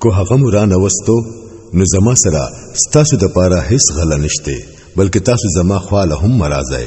کو هغه مو رانه وستو نو زما سره ستاسو د پاره هیڅ غله نشته بلکې تاسو زما خواله هم راځئ